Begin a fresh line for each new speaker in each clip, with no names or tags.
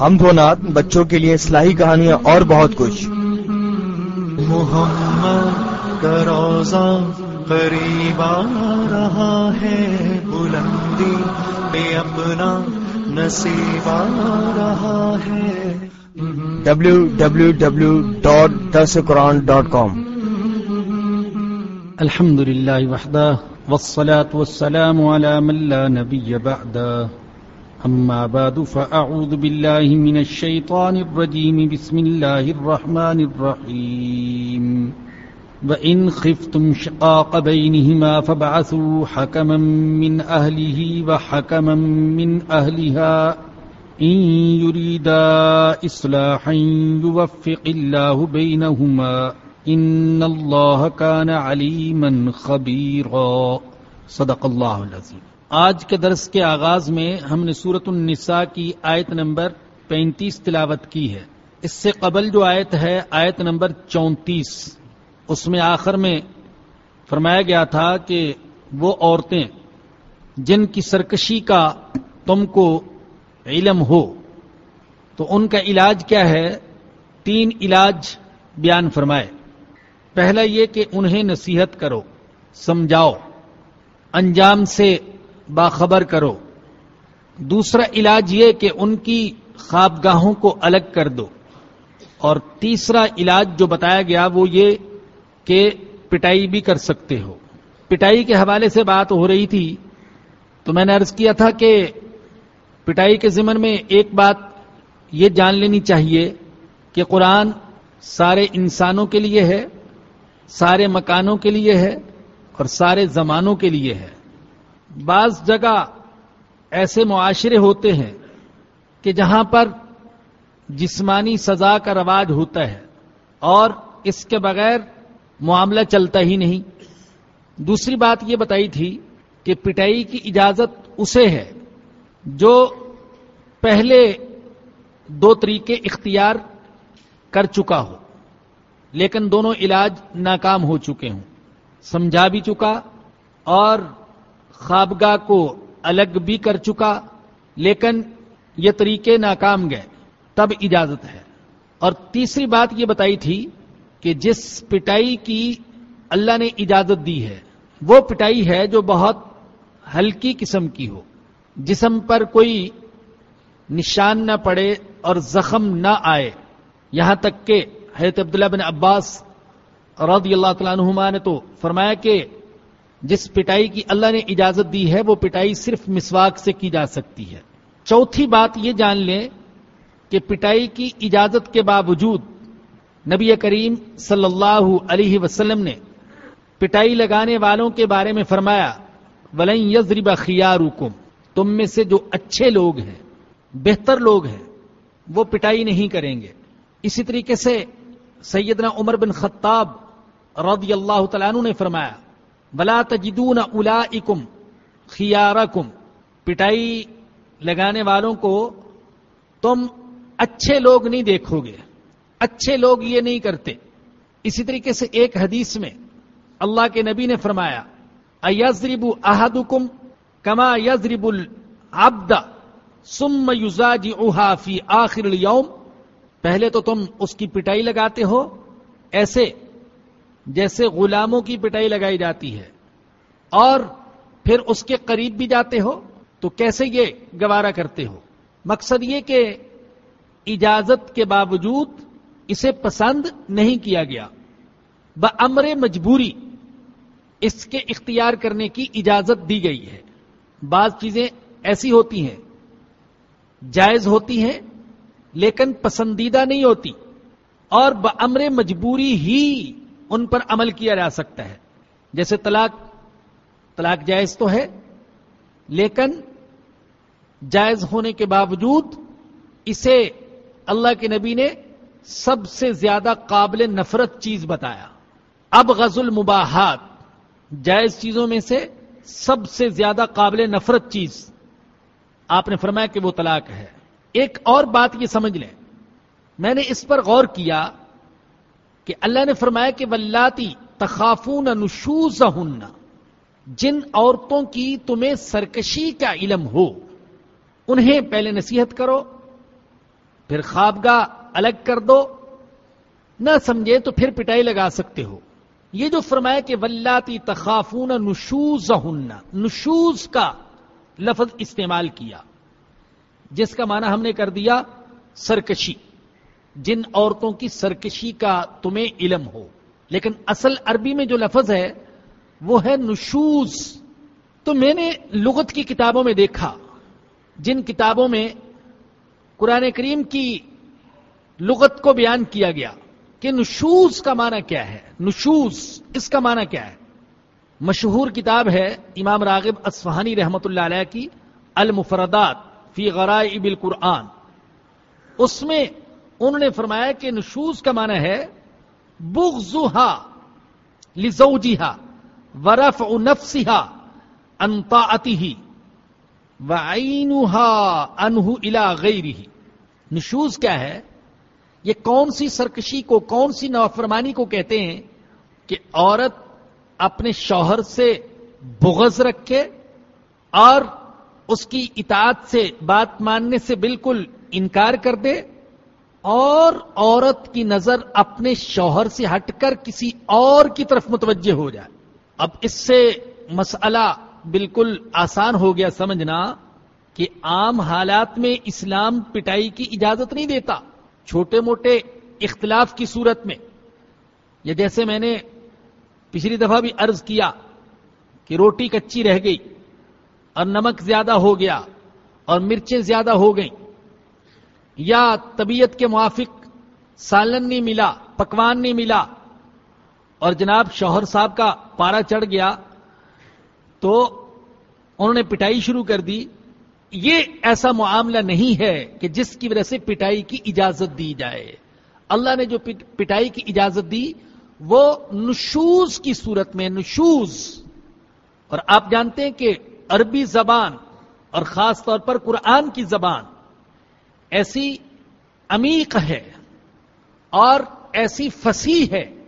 ہم دو نات بچوں کے لیے اصلاحی کہانیاں اور بہت کچھ۔
محمد کا روزہ قریب آ رہا ہے بلندی پہ اپنا نصیب آ رہا ہے۔
ڈبلو ڈبلو ڈبلو ڈاٹ درس قرآن ڈاٹ کام
الحمد لله وحده والصلاة والسلام على من لا نبي بعده أما بعد، فأعوذ بالله من الشيطان الرجيم. بسم الله الرحمن الرحيم. وإن خفتم شقاق بينهما فابعثوا حكما من أهله وحكما من أهلها. إن يريدا إصلاحا يوفق الله بينهما. إن الله كان عليما خبيرا. صدق الله العظيم. آج کے درس کے آغاز میں ہم نے سورت النساء کی آیت نمبر پینتیس تلاوت کی ہے۔ اس سے قبل جو آیت ہے، آیت نمبر چونتیس، اس میں آخر میں فرمایا گیا تھا کہ وہ عورتیں جن کی سرکشی کا تم کو علم ہو، تو ان کا علاج کیا ہے؟ تین علاج بیان فرمائے۔ پہلا یہ کہ انہیں نصیحت کرو، سمجھاؤ، انجام سے باخبر کرو۔ دوسرا علاج یہ کہ ان کی خوابگاہوں کو الگ کر دو۔ اور تیسرا علاج جو بتایا گیا وہ یہ کہ پٹائی بھی کر سکتے ہو۔ پٹائی کے حوالے سے بات ہو رہی تھی، تو میں نے عرض کیا تھا کہ پٹائی کے ضمن میں ایک بات یہ جان لینی چاہیے کہ قرآن سارے انسانوں کے لیے ہے، سارے مکانوں کے لیے ہے اور سارے زمانوں کے لیے ہے۔ بعض جگہ ایسے معاشرے ہوتے ہیں کہ جہاں پر جسمانی سزا کا رواج ہوتا ہے اور اس کے بغیر معاملہ چلتا ہی نہیں۔ دوسری بات یہ بتائی تھی کہ پٹائی کی اجازت اسے ہے جو پہلے دو طریقے اختیار کر چکا ہو، لیکن دونوں علاج ناکام ہو چکے ہوں۔ سمجھا بھی چکا اور خوابگاہ کو الگ بھی کر چکا، لیکن یہ طریقے ناکام گئے، تب اجازت ہے۔ اور تیسری بات یہ بتائی تھی کہ جس پٹائی کی اللہ نے اجازت دی ہے، وہ پٹائی ہے جو بہت ہلکی قسم کی ہو۔ جسم پر کوئی نشان نہ پڑے اور زخم نہ آئے۔ یہاں تک کہ حضرت عبداللہ بن عباس رضی اللہ تعالیٰ عنہما نے تو فرمایا کہ جس پٹائی کی اللہ نے اجازت دی ہے وہ پٹائی صرف مسواک سے کی جا سکتی ہے۔ چوتھی بات یہ جان لیں کہ پٹائی کی اجازت کے باوجود نبی کریم صلی اللہ علیہ وسلم نے پٹائی لگانے والوں کے بارے میں فرمایا، ولن یزرب خیارکم تم میں سے جو اچھے لوگ ہیں، بہتر لوگ ہیں، وہ پٹائی نہیں کریں گے۔ اسی طریقے سے سیدنا عمر بن خطاب رضی اللہ تعالیٰ عنہ نے فرمایا بلا تجدون اولائکم خیارکم پٹائی لگانے والوں کو تم اچھے لوگ نہیں دیکھو گے، اچھے لوگ یہ نہیں کرتے۔ اسی طریقے سے ایک حدیث میں اللہ کے نبی نے فرمایا ایزرب احدکم کما یزرب العبد ثم یزاجعها فی آخر اليوم پہلے تو تم اس کی پٹائی لگاتے ہو، ایسے جیسے غلاموں کی پٹائی لگائی جاتی ہے اور پھر اس کے قریب بھی جاتے ہو تو کیسے یہ گوارا کرتے ہو؟ مقصد یہ کہ اجازت کے باوجود اسے پسند نہیں کیا گیا۔ بمر مجبوری اس کے اختیار کرنے کی اجازت دی گئی ہے۔ بعض چیزیں ایسی ہوتی ہیں، جائز ہوتی ہیں، لیکن پسندیدہ نہیں ہوتی۔ اور بمر مجبوری ہی ان پر عمل کیا جا سکتا ہے۔ جیسے طلاق طلاق جائز تو ہے، لیکن جائز ہونے کے باوجود اسے اللہ کے نبی نے سب سے زیادہ قابل نفرت چیز بتایا۔ اب غز المباحات، جائز چیزوں میں سے سب سے زیادہ قابل نفرت چیز۔ آپ نے فرمایا کہ وہ طلاق ہے۔ ایک اور بات یہ سمجھ لیں۔ میں نے اس پر غور کیا کہ اللہ نے فرمایا کہ ولاتی تخافون نشوز جن عورتوں کی تمہیں سرکشی کا علم ہو، انہیں پہلے نصیحت کرو، پھر خوابگاہ الگ کر دو، نہ سمجھے تو پھر پٹائی لگا سکتے ہو۔ یہ جو فرمایا کہ ولاتی تخافون نشوز نشوز کا لفظ استعمال کیا، جس کا معنی ہم نے کر دیا سرکشی۔ جن عورتوں کی سرکشی کا تمہیں علم ہو۔ لیکن اصل عربی میں جو لفظ ہے، وہ ہے نشوز۔ تو میں نے لغت کی کتابوں میں دیکھا، جن کتابوں میں قرآن کریم کی لغت کو بیان کیا گیا کہ نشوز کا معنی کیا ہے۔ نشوز، اس کا معنی کیا ہے؟ مشہور کتاب ہے امام راغب اصفہانی رحمت اللہ علیہ کی المفردات فی غرائب القرآن۔ اس میں انہوں نے فرمایا کہ نشوز کا معنی ہے بغزها لزوجها ورفع نفسها عن طاعته وعينها عنه الى غيره نشوز کیا ہے؟ یہ کون سی سرکشی کو، کون سی نافرمانی کو کہتے ہیں کہ عورت اپنے شوہر سے بغض رکھے اور اس کی اطاعت سے بات ماننے سے بالکل انکار کر دے؟ اور عورت کی نظر اپنے شوہر سے ہٹ کر کسی اور کی طرف متوجہ ہو جائے۔ اب اس سے مسئلہ بالکل آسان ہو گیا سمجھنا کہ عام حالات میں اسلام پٹائی کی اجازت نہیں دیتا۔ چھوٹے موٹے اختلاف کی صورت میں۔ یا جیسے میں نے پچھلی دفعہ بھی عرض کیا کہ روٹی کچی رہ گئی اور نمک زیادہ ہو گیا اور مرچیں زیادہ ہو گئیں۔ یا طبیعت کے موافق سالن نہیں ملا، پکوان نہیں ملا، اور جناب شوہر صاحب کا پارا چڑھ گیا، تو انہوں نے پٹائی شروع کر دی۔ یہ ایسا معاملہ نہیں ہے کہ جس کی وجہ سے پٹائی کی اجازت دی جائے۔ اللہ نے جو پٹائی کی اجازت دی، وہ نشوز کی صورت میں نشوز۔ اور آپ جانتے ہیں کہ عربی زبان اور خاص طور پر قرآن کی زبان ایسی عمیق ہے اور ایسی فصیح ہے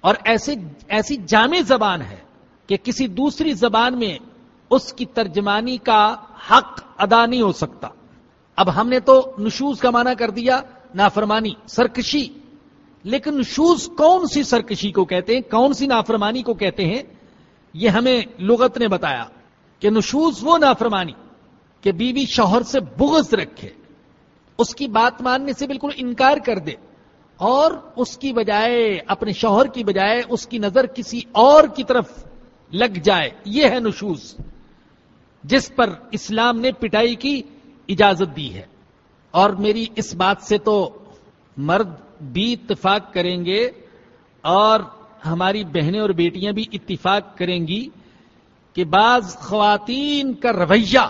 اور ایسی ایسی جامع زبان ہے کہ کسی دوسری زبان میں اس کی ترجمانی کا حق ادا نہیں ہو سکتا۔ اب ہم نے تو نشوز کا معنی کر دیا، نافرمانی، سرکشی۔ لیکن نشوز کون سی سرکشی کو کہتے ہیں؟ کون سی نافرمانی کو کہتے ہیں؟ یہ ہمیں لغت نے بتایا کہ نشوز وہ نافرمانی کہ بیوی شوہر سے بغض رکھے۔ اس کی بات ماننے سے بالکل انکار کر دے اور اس کی بجائے، اپنے شوہر کی بجائے اس کی نظر کسی اور کی طرف لگ جائے۔ یہ ہے نشوز۔ جس پر اسلام نے پٹائی کی اجازت دی ہے۔ اور میری اس بات سے تو مرد بھی اتفاق کریں گے اور ہماری بہنیں اور بیٹیاں بھی اتفاق کریں گی کہ بعض خواتین کا رویہ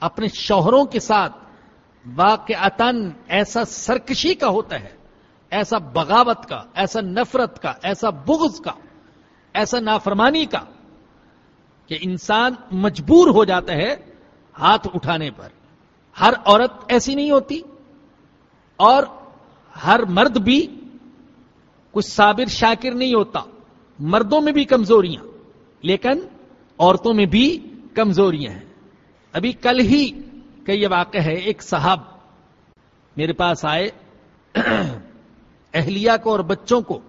اپنے شوہروں کے ساتھ واقع ایسا سرکشی کا ہوتا ہے، ایسا بغاوت کا، ایسا نفرت کا، ایسا بغض کا، ایسا نافرمانی کا کہ انسان مجبور ہو جاتا ہے ہاتھ اٹھانے پر۔ ہر عورت ایسی نہیں ہوتی اور ہر مرد بھی کچھ صابر شاکر نہیں ہوتا۔ مردوں میں بھی کمزوریاں، لیکن عورتوں میں بھی کمزوریاں ہیں۔ ابھی کل ہی کا یہ واقع ہے، ایک صاحب میرے پاس آئے، اہلیہ کو اور بچوں کو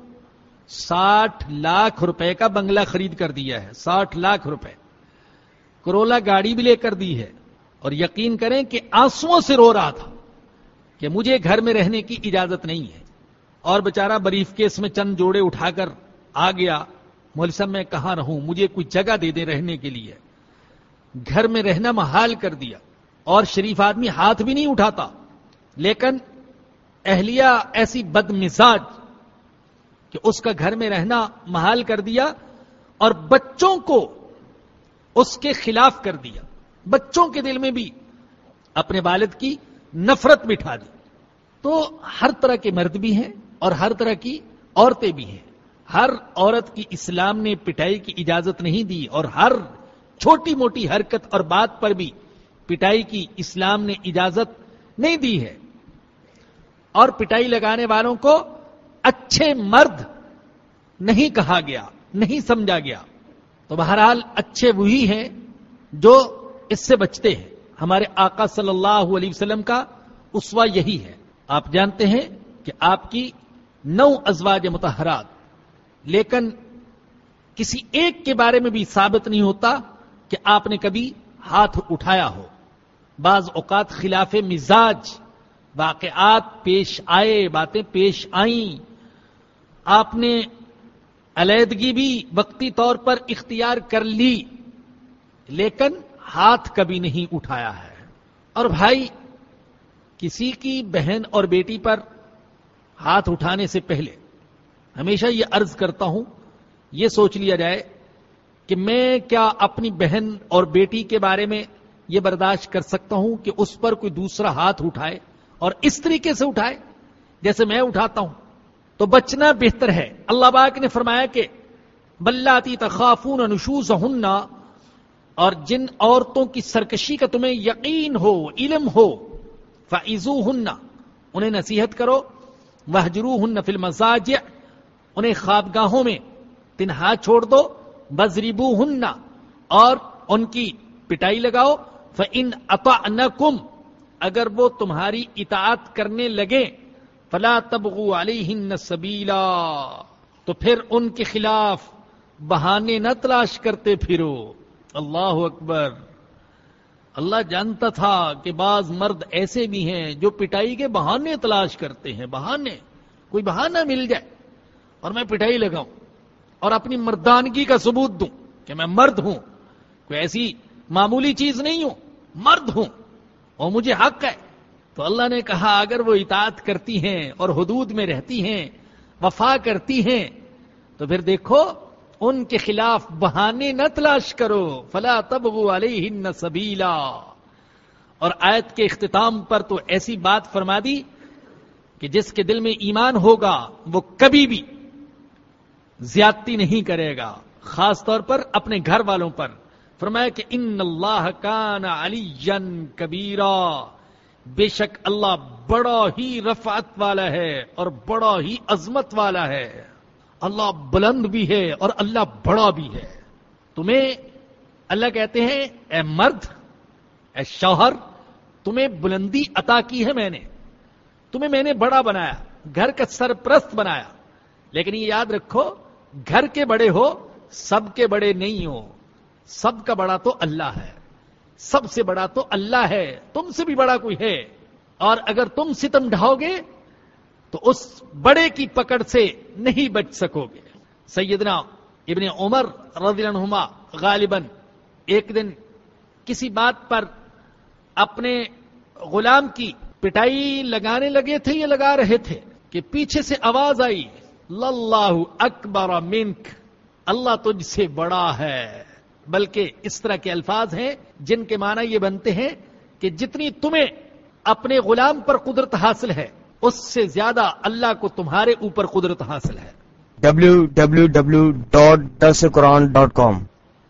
ساٹھ لاکھ روپے کا بنگلہ خرید کر دیا ہے، ساٹھ لاکھ روپے۔ کرولا گاڑی بھی لے کر دی ہے۔ اور یقین کریں کہ آنسو سے رو رہا تھا کہ مجھے گھر میں رہنے کی اجازت نہیں ہے۔ اور بےچارا بریف کیس میں چند جوڑے اٹھا کر آ گیا صاحب میں کہاں رہوں؟ مجھے کوئی جگہ دے دے رہنے کے لیے۔ گھر میں رہنا محال کر دیا۔ اور شریف آدمی ہاتھ بھی نہیں اٹھاتا۔ لیکن اہلیہ ایسی بد مزاج کہ اس کا گھر میں رہنا محال کر دیا اور بچوں کو اس کے خلاف کر دیا۔ بچوں کے دل میں بھی اپنے والد کی نفرت بٹھا دی۔ تو ہر طرح کے مرد بھی ہیں اور ہر طرح کی عورتیں بھی ہیں۔ ہر عورت کی اسلام نے پٹائی کی اجازت نہیں دی اور ہر چھوٹی موٹی حرکت اور بات پر بھی پٹائی کی اسلام نے اجازت نہیں دی ہے۔ اور پٹائی لگانے والوں کو اچھے مرد نہیں کہا گیا، نہیں سمجھا گیا۔ تو بہرحال اچھے وہی ہیں جو اس سے بچتے ہیں۔ ہمارے آقا صلی اللہ علیہ وسلم کا اسوا یہی ہے۔ آپ جانتے ہیں کہ آپ کی نو ازواج متحرات لیکن کسی ایک کے بارے میں بھی ثابت نہیں ہوتا کہ آپ نے کبھی ہاتھ اٹھایا ہو۔ بعض اوقات خلاف مزاج، واقعات پیش آئے، باتیں پیش آئیں۔ آپ نے علیحدگی بھی وقتی طور پر اختیار کر لی، لیکن ہاتھ کبھی نہیں اٹھایا ہے۔ اور بھائی، کسی کی بہن اور بیٹی پر ہاتھ اٹھانے سے پہلے ہمیشہ یہ عرض کرتا ہوں، یہ سوچ لیا جائے کہ میں کیا اپنی بہن اور بیٹی کے بارے میں یہ برداشت کر سکتا ہوں کہ اس پر کوئی دوسرا ہاتھ اٹھائے اور اس طریقے سے اٹھائے جیسے میں اٹھاتا ہوں۔ تو بچنا بہتر ہے۔ اللہ باغ نے فرمایا کہ بلاتی تخافون نشوز اور جن عورتوں کی سرکشی کا تمہیں یقین ہو، علم ہو فائزو ہن انہیں نصیحت کرو۔ وحجرو ہن فل مزاج انہیں خوابگاہوں میں تنہا چھوڑ دو۔ بزریبو ہن اور ان کی پٹائی لگاؤ۔ فن اتا اگر وہ تمہاری اطاعت کرنے لگے، فلا تبغو علیہن سبیلا تو پھر ان کے خلاف بہانے نہ تلاش کرتے پھرو۔ اللہ اکبر۔ اللہ جانتا تھا کہ بعض مرد ایسے بھی ہیں جو پٹائی کے بہانے تلاش کرتے ہیں، بہانے۔ کوئی بہانہ مل جائے اور میں پٹائی لگاؤں اور اپنی مردانگی کا ثبوت دوں کہ میں مرد ہوں، کوئی ایسی معمولی چیز نہیں ہوں۔ مرد ہوں اور مجھے حق ہے۔ تو اللہ نے کہا، اگر وہ اطاعت کرتی ہیں اور حدود میں رہتی ہیں، وفا کرتی ہیں، تو پھر دیکھو، ان کے خلاف بہانے نہ تلاش کرو۔ فلا تبغوا علیہن سبیلا۔ اور آیت کے اختتام پر تو ایسی بات فرما دی کہ جس کے دل میں ایمان ہوگا، وہ کبھی بھی زیادتی نہیں کرے گا، خاص طور پر اپنے گھر والوں پر۔ فرمایا کہ ان اللہ کان علی کبیرا۔ بے شک اللہ بڑا ہی رفعت والا ہے اور بڑا ہی عظمت والا ہے۔ اللہ بلند بھی ہے اور اللہ بڑا بھی ہے۔ تمہیں اللہ کہتے ہیں، اے مرد، اے شوہر، تمہیں بلندی عطا کی ہے میں نے۔ تمہیں میں نے بڑا بنایا، گھر کا سرپرست بنایا۔ لیکن یہ یاد رکھو، گھر کے بڑے ہو، سب کے بڑے نہیں ہو۔ سب کا بڑا تو اللہ ہے۔ سب سے بڑا تو اللہ ہے۔ تم سے بھی بڑا کوئی ہے۔ اور اگر تم ستم ڈھاؤ گے تو اس بڑے کی پکڑ سے نہیں بچ سکو گے سیدنا ابن عمر رضی عنہما غالباً ایک دن کسی بات پر اپنے غلام کی پٹائی لگانے لگے تھے یا لگا رہے تھے کہ پیچھے سے آواز آئی اللہ اکبر منک، اللہ تجھ سے بڑا ہے۔ بلکہ اس طرح کے الفاظ ہیں جن کے معنی یہ بنتے ہیں کہ جتنی تمہیں اپنے غلام پر قدرت حاصل ہے اس سے زیادہ اللہ کو تمہارے اوپر قدرت حاصل ہے۔
www.dasquran.com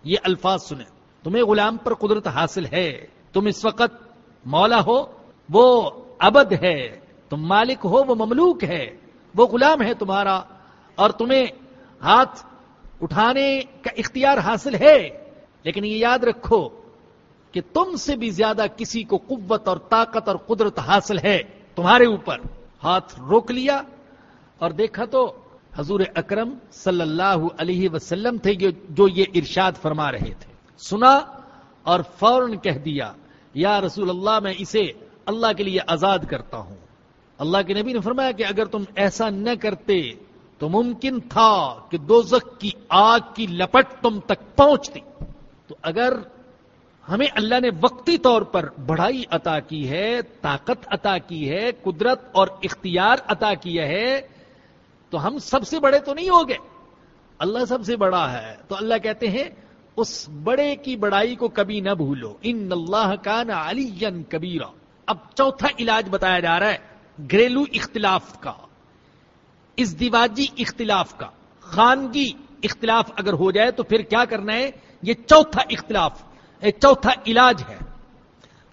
یہ الفاظ سنیں۔ تمہیں غلام پر قدرت حاصل ہے تم اس وقت مولا ہو وہ ابد ہے تم مالک ہو وہ مملوک ہے وہ غلام ہے تمہارا اور تمہیں ہاتھ اٹھانے کا اختیار حاصل ہے۔ لیکن یہ یاد رکھو کہ تم سے بھی زیادہ کسی کو قوت اور طاقت اور قدرت حاصل ہے تمہارے اوپر۔ ہاتھ روک لیا اور دیکھا تو حضور اکرم صلی اللہ علیہ وسلم تھے جو یہ ارشاد فرما رہے تھے۔ سنا اور فوراً کہہ دیا، یا رسول اللہ، میں اسے اللہ کے لیے آزاد کرتا ہوں۔ اللہ کے نبی نے فرمایا کہ اگر تم ایسا نہ کرتے تو ممکن تھا کہ دوزخ کی آگ کی لپٹ تم تک پہنچتی۔ تو اگر ہمیں اللہ نے وقتی طور پر بڑھائی عطا کی ہے، طاقت عطا کی ہے، قدرت اور اختیار عطا کیا ہے، تو ہم سب سے بڑے تو نہیں ہو گئے۔ اللہ سب سے بڑا ہے۔ تو اللہ کہتے ہیں، اس بڑے کی بڑائی کو کبھی نہ بھولو۔ ان اللہ کا نا علی کبیرا۔ اب چوتھا علاج بتایا جا رہا ہے، گھریلو اختلاف کا۔ ازدواجی اختلاف کا، خانگی اختلاف اگر ہو جائے تو پھر کیا کرنا ہے؟ یہ چوتھا اختلاف چوتھا علاج ہے۔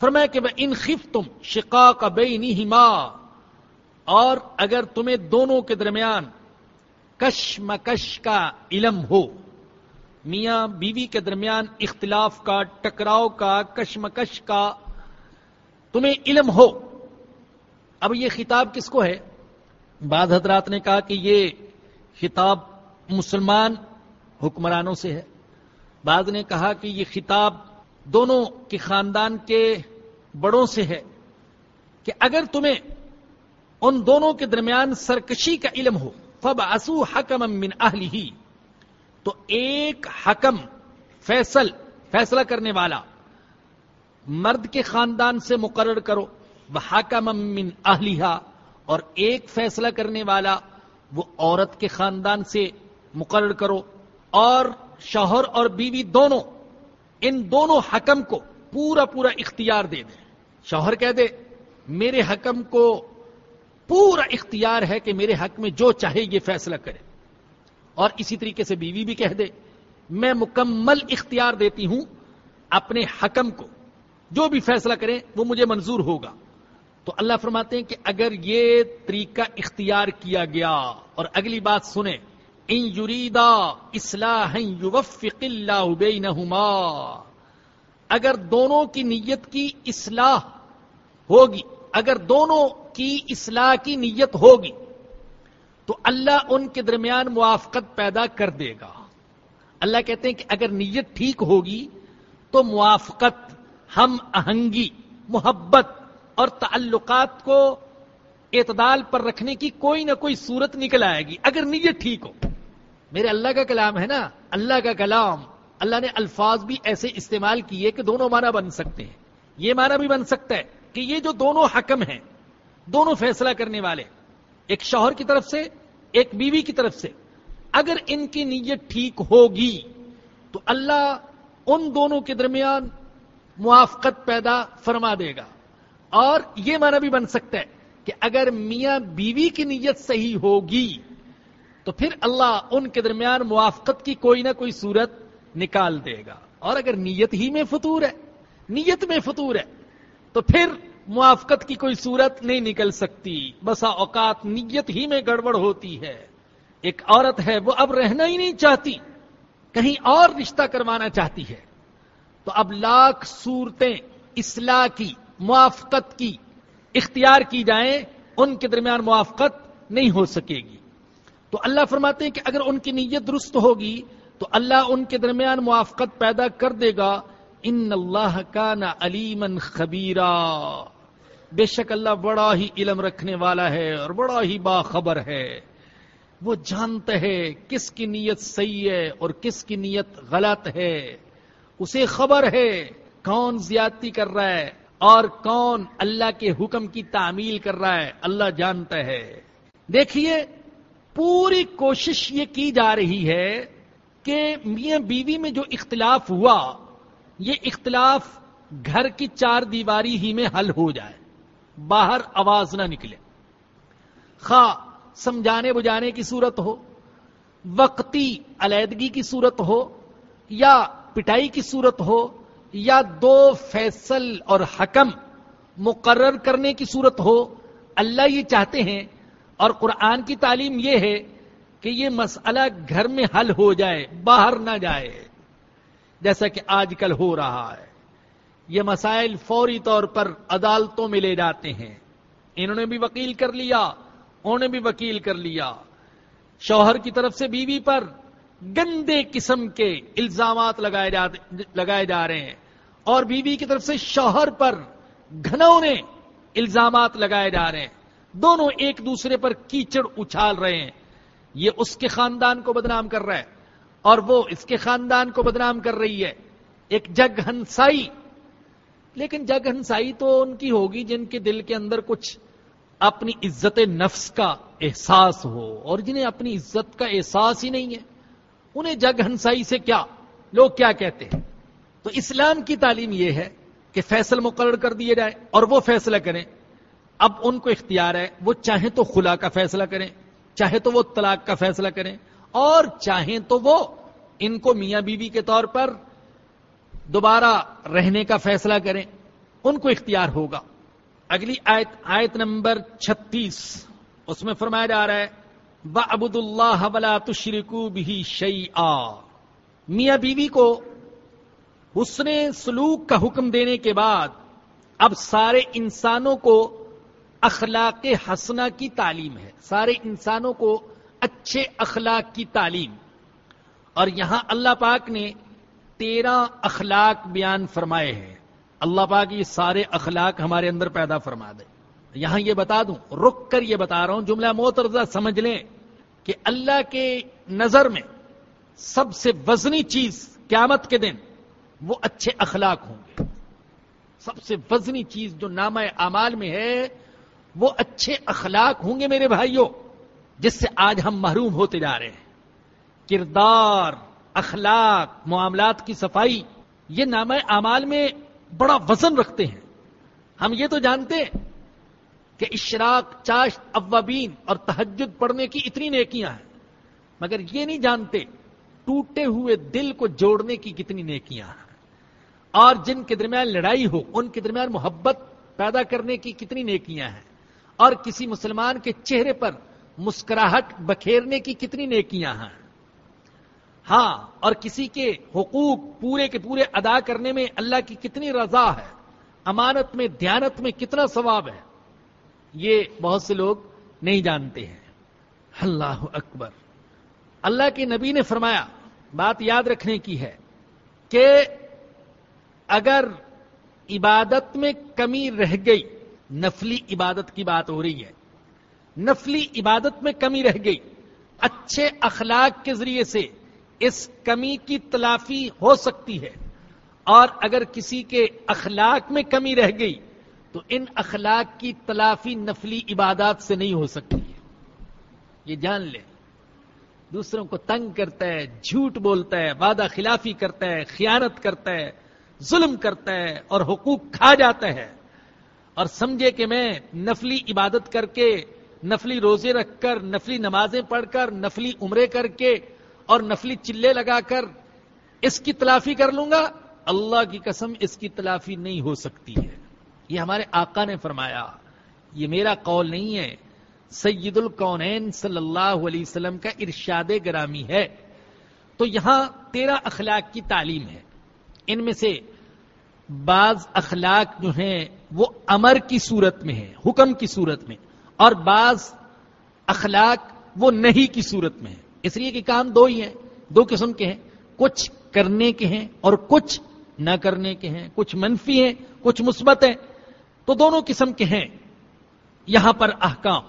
فرمایا کہ ان خف تم شکا کا بے اور اگر تمہیں دونوں کے درمیان کشمکش کا علم ہو، میاں بیوی کے درمیان اختلاف کا، ٹکراؤ کا، کشمکش کا تمہیں علم ہو۔ اب یہ خطاب کس کو ہے؟ بعد حضرات نے کہا کہ یہ خطاب مسلمان حکمرانوں سے ہے۔ بعد نے کہا کہ یہ خطاب دونوں کے خاندان کے بڑوں سے ہے کہ اگر تمہیں ان دونوں کے درمیان سرکشی کا علم ہو فب اسو حکم من اہلی ہی تو ایک حکم، فیصل، فیصلہ کرنے والا مرد کے خاندان سے مقرر کرو، وہ حکم من اہلیہ اور ایک فیصلہ کرنے والا وہ عورت کے خاندان سے مقرر کرو، اور شوہر اور بیوی دونوں، ان دونوں حکم کو پورا پورا اختیار دے دیں۔ شوہر کہہ دے، میرے حکم کو پورا اختیار ہے کہ میرے حق میں جو چاہے یہ فیصلہ کرے۔ اور اسی طریقے سے بیوی بھی کہہ دے، میں مکمل اختیار دیتی ہوں اپنے حکم کو۔ جو بھی فیصلہ کریں، وہ مجھے منظور ہوگا۔ تو اللہ فرماتے ہیں کہ اگر یہ طریقہ اختیار کیا گیا اور اگلی بات سنیں ان یریدا اصلاح یوفق اللہ بینہما، اگر دونوں کی نیت کی اصلاح ہوگی، اگر دونوں کی اصلاح کی نیت ہوگی، تو اللہ ان کے درمیان موافقت پیدا کر دے گا۔ اللہ کہتے ہیں کہ اگر نیت ٹھیک ہوگی تو موافقت، ہم آہنگی، محبت اور تعلقات کو اعتدال پر رکھنے کی کوئی نہ کوئی صورت نکل آئے گی۔ اگر نیت ٹھیک ہو۔ میرے اللہ کا کلام ہے نا، اللہ کا کلام۔ اللہ نے الفاظ بھی ایسے استعمال کیے کہ دونوں معنی بن سکتے ہیں۔ یہ معنی بھی بن سکتا ہے کہ یہ جو دونوں حکم ہیں، دونوں فیصلہ کرنے والے، ایک شوہر کی طرف سے، ایک بیوی کی طرف سے، اگر ان کی نیت ٹھیک ہوگی، تو اللہ ان دونوں کے درمیان موافقت پیدا فرما دے گا۔ اور یہ معنی بھی بن سکتا ہے کہ اگر میاں بیوی کی نیت صحیح ہوگی تو پھر اللہ ان کے درمیان موافقت کی کوئی نہ کوئی صورت نکال دے گا۔ اور اگر نیت ہی میں فطور ہے، نیت میں فطور ہے، تو پھر موافقت کی کوئی صورت نہیں نکل سکتی۔ بسا اوقات نیت ہی میں گڑبڑ ہوتی ہے۔ ایک عورت ہے، وہ اب رہنا ہی نہیں چاہتی، کہیں اور رشتہ کروانا چاہتی ہے۔ تو اب لاکھ صورتیں اصلاح کی، موافقت کی، اختیار کی جائیں، ان کے درمیان موافقت نہیں ہو سکے گی۔ تو اللہ فرماتے ہیں کہ اگر ان کی نیت درست ہوگی تو اللہ ان کے درمیان موافقت پیدا کر دے گا۔ ان اللہ کا نا علیمن خبیرہ بے شک اللہ بڑا ہی علم رکھنے والا ہے اور بڑا ہی باخبر ہے۔ وہ جانتا ہے کس کی نیت صحیح ہے اور کس کی نیت غلط ہے۔ اسے خبر ہے کون زیادتی کر رہا ہے اور کون اللہ کے حکم کی تعمیل کر رہا ہے۔ اللہ جانتا ہے۔ دیکھیے پوری کوشش یہ کی جا رہی ہے کہ میاں بیوی میں جو اختلاف ہوا، یہ اختلاف گھر کی چار دیواری ہی میں حل ہو جائے، باہر آواز نہ نکلے۔ خواہ سمجھانے بجانے کی صورت ہو، وقتی علیحدگی کی صورت ہو، یا پٹائی کی صورت ہو، یا دو فیصل اور حکم مقرر کرنے کی صورت ہو، اللہ یہ چاہتے ہیں اور قرآن کی تعلیم یہ ہے کہ یہ مسئلہ گھر میں حل ہو جائے، باہر نہ جائے۔ جیسا کہ آج کل ہو رہا ہے۔ یہ مسائل فوری طور پر عدالتوں میں لے جاتے ہیں۔ انہوں نے بھی وکیل کر لیا، انہوں نے بھی وکیل کر لیا۔ شوہر کی طرف سے بیوی پر گندے قسم کے الزامات لگائے جا لگائے جا رہے ہیں۔ اور بیوی کی طرف سے شوہر پر گھنونے الزامات لگائے جا رہے ہیں۔ دونوں ایک دوسرے پر کیچڑ اچھال رہے ہیں۔ یہ اس کے خاندان کو بدنام کر رہا ہے اور وہ اس کے خاندان کو بدنام کر رہی ہے۔ ایک جگ ہنسائی۔ لیکن جگ ہنسائی تو ان کی ہوگی جن کے دل کے اندر کچھ اپنی عزت نفس کا احساس ہو اور جنہیں اپنی عزت کا احساس ہی نہیں ہے۔ انہیں جگ ہنسائی سے کیا؟ لوگ کیا کہتے ہیں؟ تو اسلام کی تعلیم یہ ہے کہ فیصل مقرر کر دیے جائے اور وہ فیصلہ کریں۔ اب ان کو اختیار ہے وہ چاہیں تو خلا کا فیصلہ کریں چاہے تو وہ طلاق کا فیصلہ کریں، اور چاہیں تو وہ ان کو میاں بیوی کے طور پر دوبارہ رہنے کا فیصلہ کریں، ان کو اختیار ہوگا۔ اگلی آیت آیت نمبر چھتیس، اس میں فرمایا جا رہا ہے ب ابد اللہ ولا تشرکو بھی شعی میاں بیوی کو حسن سلوک کا حکم دینے کے بعد اب سارے انسانوں کو اخلاق حسنا کی تعلیم ہے۔ سارے انسانوں کو اچھے اخلاق کی تعلیم۔ اور یہاں اللہ پاک نے تیرہ اخلاق بیان فرمائے ہیں۔ اللہ پاک یہ سارے اخلاق ہمارے اندر پیدا فرما دے۔ یہاں یہ بتا دوں، رک کر یہ بتا رہا ہوں، جملہ موترزہ سمجھ لیں کہ اللہ کے نظر میں سب سے وزنی چیز قیامت کے دن وہ اچھے اخلاق ہوں گے۔ سب سے وزنی چیز جو نامہ اعمال میں ہے وہ اچھے اخلاق ہوں گے میرے بھائیوں، جس سے آج ہم محروم ہوتے جا رہے ہیں۔ کردار، اخلاق، معاملات کی صفائی، یہ نام اعمال میں بڑا وزن رکھتے ہیں۔ ہم یہ تو جانتے ہیں کہ اشراق، چاشت، اوابین اور تحجد پڑھنے کی اتنی نیکیاں ہیں، مگر یہ نہیں جانتے ٹوٹے ہوئے دل کو جوڑنے کی کتنی نیکیاں ہیں۔ اور جن کے درمیان لڑائی ہو، ان کے درمیان محبت پیدا کرنے کی کتنی نیکیاں ہیں۔ اور کسی مسلمان کے چہرے پر مسکراہٹ بکھیرنے کی کتنی نیکیاں ہیں۔ ہاں اور کسی کے حقوق پورے کے پورے ادا کرنے میں اللہ کی کتنی رضا ہے، امانت میں دھیانت میں کتنا ثواب ہے۔ یہ بہت سے لوگ نہیں جانتے ہیں۔ اللہ اکبر۔ اللہ کے نبی نے فرمایا، بات یاد رکھنے کی ہے کہ اگر عبادت میں کمی رہ گئی نفلی عبادت کی بات ہو رہی ہے۔ نفلی عبادت میں کمی رہ گئی۔ اچھے اخلاق کے ذریعے سے اس کمی کی تلافی ہو سکتی ہے۔ اور اگر کسی کے اخلاق میں کمی رہ گئی، تو ان اخلاق کی تلافی نفلی عبادات سے نہیں ہو سکتی ہے۔ یہ جان لے۔ دوسروں کو تنگ کرتا ہے، جھوٹ بولتا ہے، وعدہ خلافی کرتا ہے، خیانت کرتا ہے، ظلم کرتا ہے اور حقوق کھا جاتا ہے۔ اور سمجھے کہ میں نفلی عبادت کر کے، نفلی روزے رکھ کر، نفلی نمازیں پڑھ کر، نفلی عمرے کر کے اور نفلی چلے لگا کر اس کی تلافی کر لوں گا، اللہ کی قسم اس کی تلافی نہیں ہو سکتی ہے۔ یہ ہمارے آقا نے فرمایا، یہ میرا قول نہیں ہے۔ سید القونین صلی اللہ علیہ وسلم کا ارشاد گرامی ہے۔ تو یہاں تیرہ اخلاق کی تعلیم ہے۔ ان میں سے بعض اخلاق جو ہیں وہ امر کی صورت میں ہے حکم کی صورت میں، اور بعض اخلاق وہ نہیں کی صورت میں ہے اس لیے کہ کام دو ہی ہیں، دو قسم کے ہیں، کچھ کرنے کے ہیں اور کچھ نہ کرنے کے ہیں۔ کچھ منفی ہیں، کچھ مثبت ہیں۔ تو دونوں قسم کے ہیں۔ یہاں پر احکام۔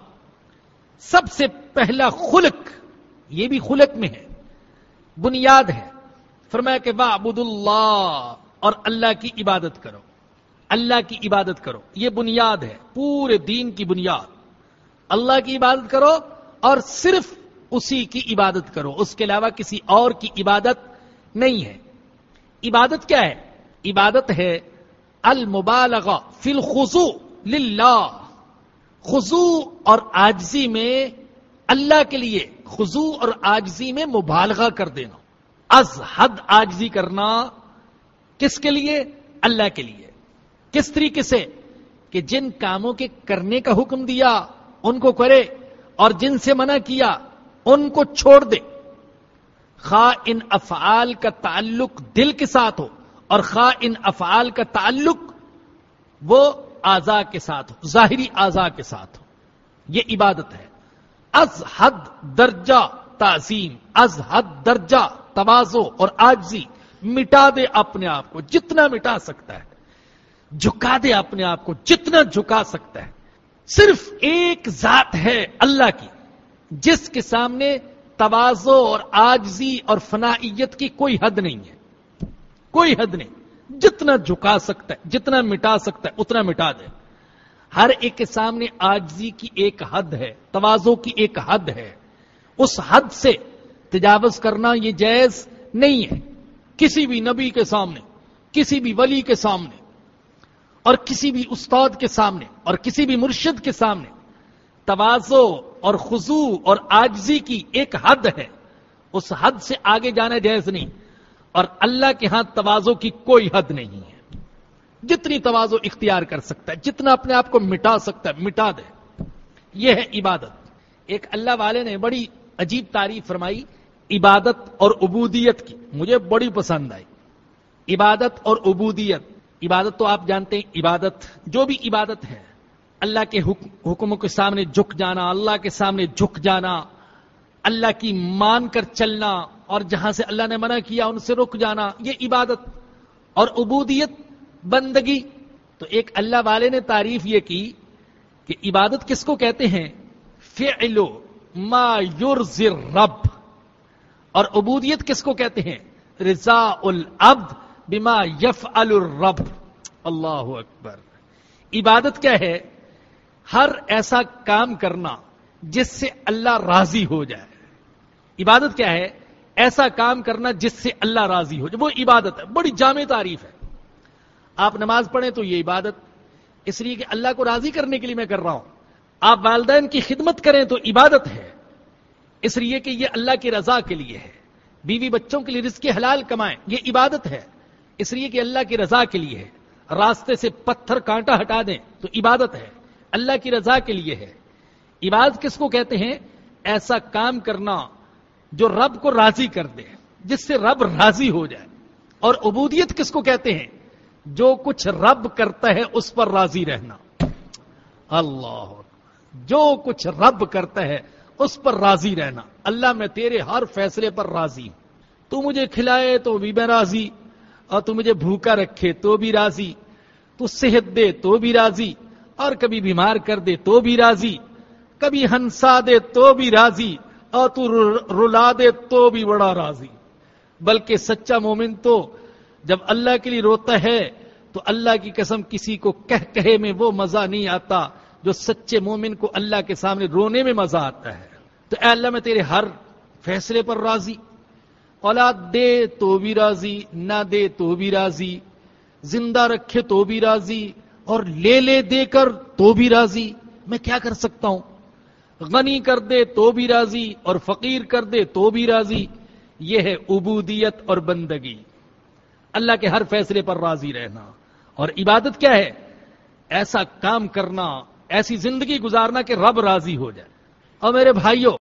سب سے پہلا خلق، یہ بھی خلق میں ہے، بنیاد ہے۔ فرمایا کہ وعبد اللہ اور اللہ کی عبادت کرو۔ اللہ کی عبادت کرو۔ یہ بنیاد ہے، پورے دین کی بنیاد۔ اللہ کی عبادت کرو اور صرف اسی کی عبادت کرو۔ اس کے علاوہ کسی اور کی عبادت نہیں ہے۔ عبادت کیا ہے؟ عبادت ہے المبالغہ فی الخضوع للہ۔ خضوع اور آجزی میں اللہ کے لیے، خضوع اور آجزی میں مبالغہ کر دینا۔ از حد آجزی کرنا کس کے لیے؟ اللہ کے لیے۔ کس طریقے سے؟ کہ جن کاموں کے کرنے کا حکم دیا، ان کو کرے اور جن سے منع کیا، ان کو چھوڑ دے۔ خواہ ان افعال کا تعلق دل کے ساتھ ہو اور خواہ ان افعال کا تعلق وہ آزا کے ساتھ ہو، ظاہری آزا کے ساتھ ہو۔ یہ عبادت ہے۔ از حد درجہ تعظیم، از حد درجہ توازو اور آجزی۔ مٹا دے اپنے آپ کو، جتنا مٹا سکتا ہے۔ جھکا دے اپنے آپ کو، جتنا جھکا سکتا ہے۔ صرف ایک ذات ہے اللہ کی، جس کے سامنے توازو اور آجزی اور فنائیت کی کوئی حد نہیں ہے۔ کوئی حد نہیں۔ جتنا جھکا سکتا ہے، جتنا مٹا سکتا ہے، اتنا مٹا دے۔ ہر ایک کے سامنے آجزی کی ایک حد ہے توازو کی ایک حد ہے۔ اس حد سے تجاوز کرنا یہ جائز نہیں ہے۔ کسی بھی نبی کے سامنے، کسی بھی ولی کے سامنے، اور کسی بھی استاد کے سامنے، اور کسی بھی مرشد کے سامنے، توازو اور خزو اور آجزی کی ایک حد ہے۔ اس حد سے آگے جانا جائز نہیں، اور اللہ کے ہاں توازو کی کوئی حد نہیں ہے۔ جتنی توازو اختیار کر سکتا ہے، جتنا اپنے آپ کو مٹا سکتا ہے، مٹا دے۔ یہ ہے عبادت۔ ایک اللہ والے نے بڑی عجیب تعریف فرمائی عبادت اور عبودیت کی۔ مجھے بڑی پسند آئی۔ عبادت اور عبودیت۔ عبادت تو آپ جانتے ہیں، عبادت، جو بھی عبادت ہے، اللہ کے حکموں کے سامنے جھک جانا، اللہ کے سامنے جھک جانا، اللہ کی مان کر چلنا، اور جہاں سے اللہ نے منع کیا ان سے رک جانا، یہ عبادت۔ اور عبودیت، بندگی۔ تو ایک اللہ والے نے تعریف یہ کی کہ عبادت کس کو کہتے ہیں؟ فعل ما یرز رب اور عبودیت کس کو کہتے ہیں؟ رضا العبد بما یف الرب اللہ اکبر. عبادت کیا ہے؟ ہر ایسا کام کرنا جس سے اللہ راضی ہو جائے. عبادت کیا ہے؟ ایسا کام کرنا جس سے اللہ راضی ہو جائے. وہ عبادت ہے، بڑی جامع تعریف ہے. آپ نماز پڑھیں تو یہ عبادت. اس لیے کہ اللہ کو راضی کرنے کے لیے میں کر رہا ہوں. آپ والدین کی خدمت کریں تو عبادت ہے. اس لیے کہ یہ اللہ کی رضا کے لیے ہے۔ بیوی بچوں کے لیے رزق حلال کمائیں، یہ عبادت ہے۔ اس لیے کہ اللہ کی رضا کے لیے ہے۔ راستے سے پتھر کانٹا ہٹا دیں تو عبادت ہے۔ اللہ کی رضا کے لیے ہے۔ عبادت کس کو کہتے ہیں؟ ایسا کام کرنا جو رب کو راضی کر دے، جس سے رب راضی ہو جائے۔ اور عبودیت کس کو کہتے ہیں؟ جو کچھ رب کرتا ہے اس پر راضی رہنا۔ اللہ، جو کچھ رب کرتا ہے اس پر راضی رہنا۔ اللہ میں تیرے ہر فیصلے پر راضی ہوں۔ تو مجھے کھلائے تو بھی میں راضی۔ اور تو مجھے بھوکا رکھے تو بھی راضی۔ تو صحت دے تو بھی راضی۔ اور کبھی بیمار کر دے تو بھی راضی۔ کبھی ہنسا دے تو بھی راضی۔ اور تو رلا دے تو بھی بڑا راضی۔ بلکہ سچا مومن تو جب اللہ کے لیے روتا ہے، تو اللہ کی قسم کسی کو کہہ کہے میں وہ مزہ نہیں آتا۔ جو سچے مومن کو اللہ کے سامنے رونے میں مزہ آتا ہے۔ تو اے اللہ، میں تیرے ہر فیصلے پر راضی۔ اولاد دے تو بھی راضی، نہ دے تو بھی راضی۔ زندہ رکھے تو بھی راضی، اور لے لے دے کر تو بھی راضی۔ میں کیا کر سکتا ہوں؟ غنی کر دے تو بھی راضی، اور فقیر کر دے تو بھی راضی۔ یہ ہے عبودیت اور بندگی۔ اللہ کے ہر فیصلے پر راضی رہنا۔ اور عبادت کیا ہے؟ ایسا کام کرنا ایسی زندگی گزارنا کہ رب راضی ہو جائے اور میرے بھائیوں